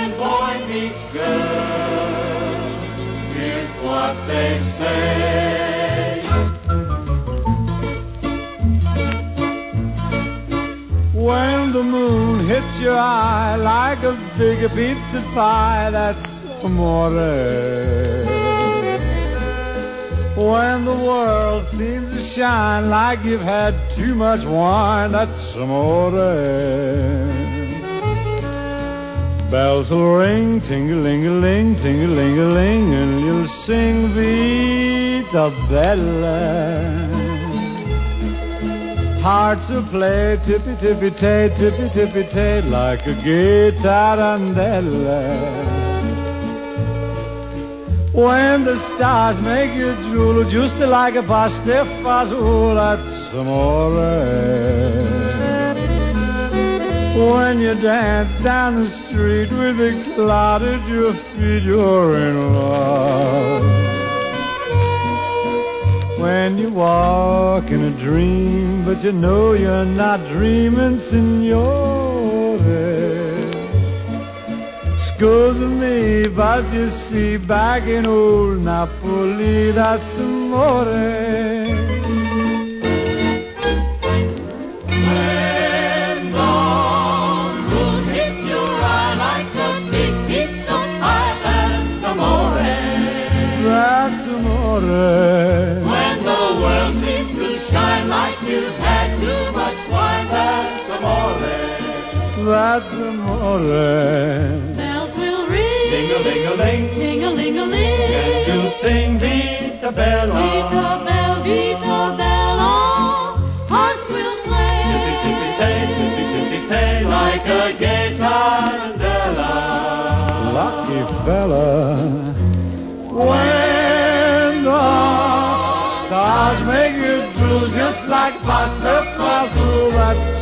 when boy meets girl. Here's what they say. When the moon hits your eye like a big pizza pie, that's amore. When the world seems to shine like you've had too much wine, that's amore. Bells will ring, ting-a-ling-a-ling, ting-a-ling-a-ling, and you'll sing Vita Bella. Hearts will play tippy-tippy-tay, tippy-tippy-tay, like a guitar guitarandella. When the stars make you drool, just like a pasta fazool, that's amore. When you dance down the street with a cloud at your feet, you're in love. When you walk in a dream, but you know you're not dreaming, signore. Scusa me, but you see, back in old Napoli, that's amore. That's amore. That's amore. Bells will ring. Ding-a-ling-a-ling, Ting-a-ling-a-ling. and you'll sing Vita Bella. Vita Bell, Vita Bella. Hearts will play. Tippy-tippy-tay, tippy-tippy-tay, like a gay tarantella. Lucky fella. When the stars make you drool just like pasta fazool, that's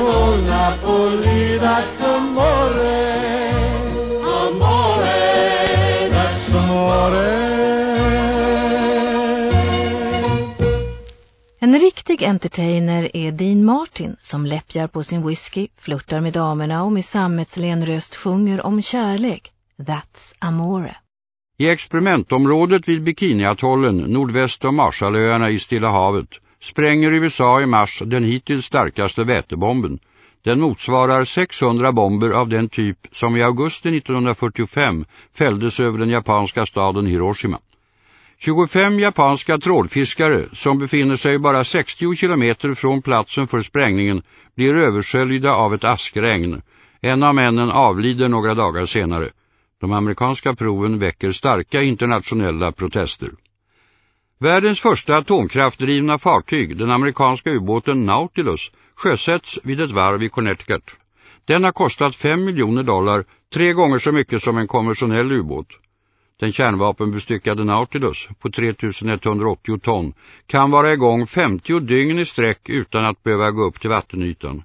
Old Napoli, that's amore. Amore, that's Amore. En riktig entertainer är Dean Martin som läppjar på sin whisky, flörtar med damerna och med sammetslen röst sjunger om kärlek. That's amore. I experimentområdet vid Bikiniatollen nordväst om Marshallöarna i Stilla havet spränger USA i mars den hittills starkaste vätebomben. Den motsvarar 600 bomber av den typ som i augusti 1945 fälldes över den japanska staden Hiroshima. 25 japanska trålfiskare som befinner sig bara 60 kilometer från platsen för sprängningen blir översköljda av ett askregn. En av männen avlider några dagar senare. De amerikanska proven väcker starka internationella protester. Världens första atomkraftdrivna fartyg, den amerikanska ubåten Nautilus, sjösätts vid ett varv i Connecticut. Den har kostat 5 miljoner dollar, tre gånger så mycket som en konventionell ubåt. Den kärnvapenbestyckade Nautilus på 3180 ton kan vara igång 50 dygn i sträck utan att behöva gå upp till vattenytan.